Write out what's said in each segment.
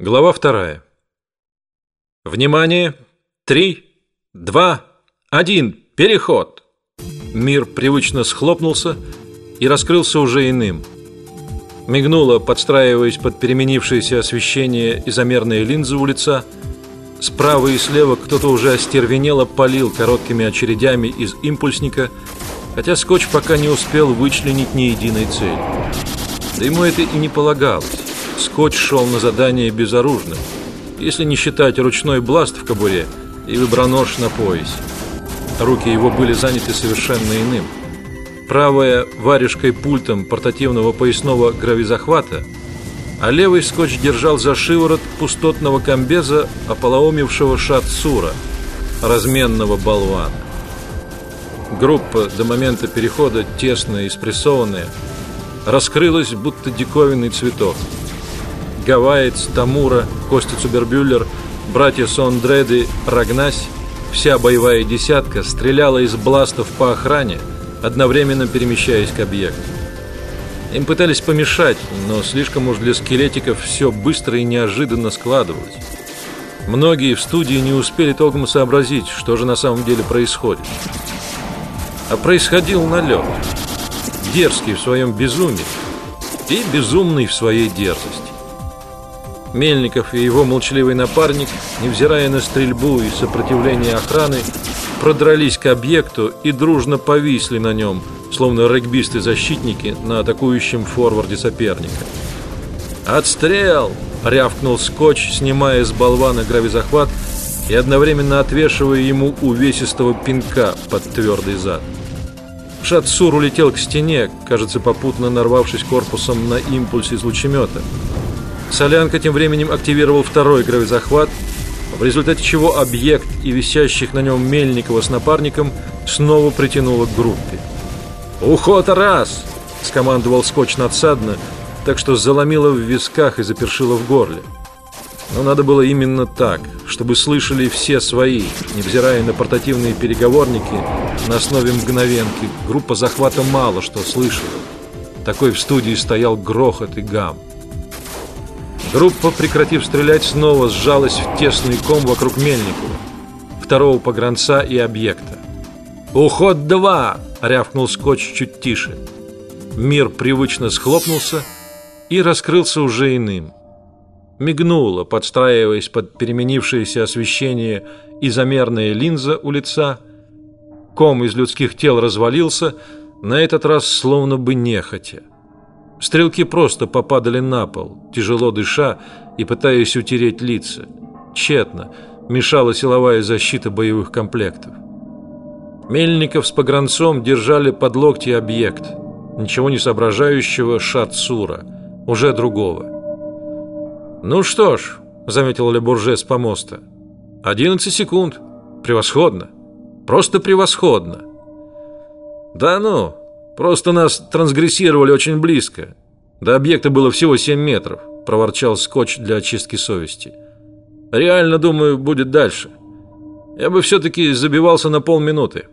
Глава вторая. Внимание! Три, два, один, переход! Мир привычно схлопнулся и раскрылся уже иным. Мигнуло, подстраиваясь под переменившееся освещение изомерные линзы у лица. Справа и слева кто-то уже остервенело полил короткими очередями из импульсника, хотя скотч пока не успел вычленить ни единой цели. Да ему это и не полагалось. Скотч шел на задание безоружным, если не считать ручной бласт в кобуре и выбронож на поясе. Руки его были заняты совершенно иным. Правая варежкой пультом портативного поясного гравизахвата, а левый скотч держал за шиворот пустотного комбеза ополоумевшего шатсура, разменного болвана. Группа до момента перехода тесная и спрессованная раскрылась, будто диковинный цветок – Гавайец, Тамура, Костя Цубербюллер, братья Сондреды, Рагнась, вся боевая десятка стреляла из бластов по охране, одновременно перемещаясь к объекту. Им пытались помешать, но слишком уж для скелетиков все быстро и неожиданно складывалось. Многие в студии не успели толком сообразить, что же на самом деле происходит. А происходил налет. Дерзкий в своем безумии и безумный в своей дерзости. Мельников и его молчаливый напарник, невзирая на стрельбу и сопротивление охраны, продрались к объекту и дружно повисли на нем, словно регбисты-защитники на атакующем форварде соперника. «Отстрел!» — рявкнул скотч, снимая с болвана гравизахват и одновременно отвешивая ему увесистого пинка под твердый зад. Шатсур улетел к стене, кажется, попутно нарвавшись корпусом на импульс из лучемета. Солянка тем временем активировал второй гравизахват, в результате чего объект и висящих на нем Мельникова с напарником снова притянуло к группе. «Уход раз!» – скомандовал скотч надсадно, так что заломило в висках и запершило в горле. Но надо было именно так, чтобы слышали все свои, невзирая на портативные переговорники на основе мгновенки. Группа захвата мало что слышала. Такой в студии стоял грохот и гам. Группа, прекратив стрелять, снова сжалась в тесный ком вокруг Мельникова, второго погранца и объекта. «Уход два!» — рявкнул скотч чуть тише. Мир привычно схлопнулся и раскрылся уже иным. Мигнуло, подстраиваясь под переменившееся освещение изомерная линза у лица. Ком из людских тел развалился, на этот раз словно бы нехотя. Стрелки просто попадали на пол, тяжело дыша и пытаясь утереть лица. Тщетно мешала силовая защита боевых комплектов. Мельников с погранцом держали под локти объект, ничего не соображающего Шатсура, уже другого. «Ну что ж», — заметил Лебурже с помоста, — «одиннадцать секунд. Превосходно. Просто превосходно». «Да ну!» Просто нас трансгрессировали очень близко. До объекта было всего 7 метров, проворчал Скотч для очистки совести. Реально, думаю, будет дальше. Я бы все-таки забивался на полминуты.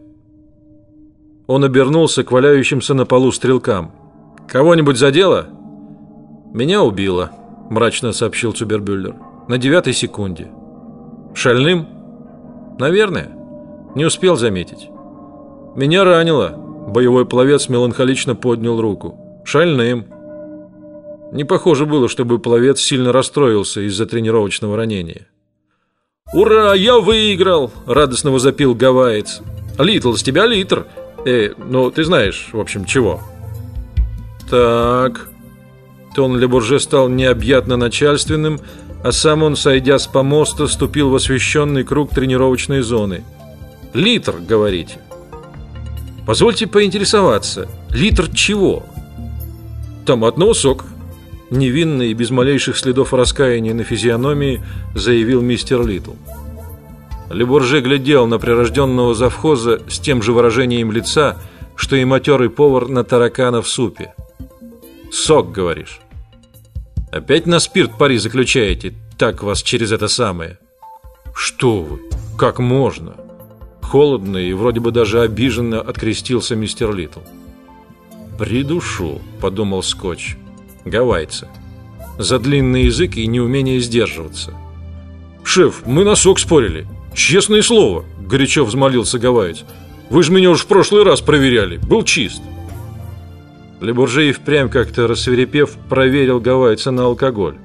Он обернулся к валяющимся на полу стрелкам. «Кого-нибудь задело?» «Меня убило», — мрачно сообщил Цубербюллер. «На девятой секунде». «Шальным?» «Наверное. Не успел заметить». «Меня ранило. Боевой пловец меланхолично поднял руку. Шальным. Не похоже было, чтобы пловец сильно расстроился из-за тренировочного ранения. «Ура, я выиграл!» – радостно возопил гавайец. «Литл, с тебя литр!» «Э, ну, ты знаешь, в общем, чего?» «Так...» Тон Лебурже стал необъятно начальственным, а сам он, сойдя с помоста, ступил в освещенный круг тренировочной зоны. «Литр, говорите?» Позвольте поинтересоваться, литр чего? Томатного сока. Невинно и без малейших следов раскаяния на физиономии заявил мистер Литл. Лебурже глядел на прирожденного завхоза с тем же выражением лица, что и матерый повар на таракана в супе. «Сок, говоришь?» «Опять на спирт пари заключаете? Так вас через это самое?» «Что вы? Как можно?» Холодно и вроде бы даже обиженно открестился мистер Литл. «Придушу», — подумал Скотч, — «гавайца». за длинный язык и неумение сдерживаться. «Шеф, мы на сок спорили. Честное слово!» – горячо взмолился Гавайец. «Вы же меня уж в прошлый раз проверяли. Был чист». Лебуржей впрямь как-то рассверепев проверил Гавайца на алкоголь.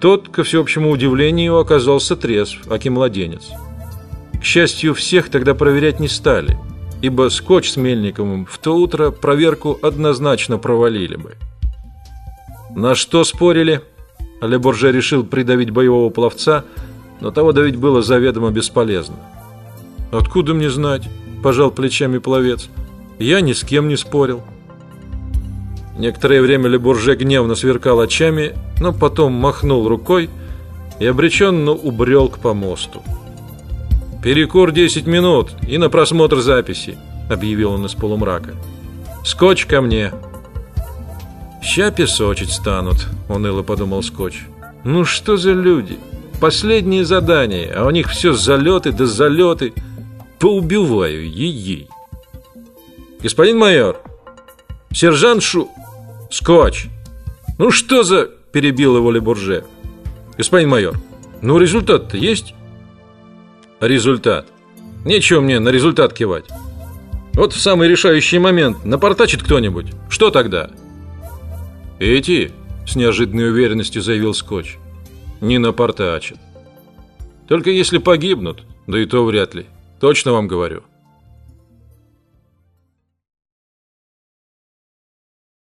Тот, ко всеобщему удивлению, оказался трезв, аки младенец. К счастью, всех тогда проверять не стали, ибо Скотч с Мельниковым в то утро проверку однозначно провалили бы. На что спорили? Лебурже решил придавить боевого пловца, но того давить было заведомо бесполезно. «Откуда мне знать?» – пожал плечами пловец. «Я ни с кем не спорил». Некоторое время Лебурже гневно сверкал очами, но потом махнул рукой и обреченно убрел к помосту. «Перекур 10 минут и на просмотр записи», — объявил он из полумрака. «Скотч ко мне». «Ща песочить станут», — уныло подумал Скотч. «Ну что за люди? Последнее задание, а у них все залеты да залеты. Поубиваю, ей-ей». «Господин майор, сержант Шу...» Скотч. Ну что за... Перебил его Лебурже. Господин майор, ну результат-то есть? Результат. Нечего мне на результат кивать. Вот в самый решающий момент напортачит кто-нибудь. Что тогда? Эти, с неожиданной уверенностью заявил Скотч, не напортачат. Только если погибнут, да и то вряд ли. Точно вам говорю.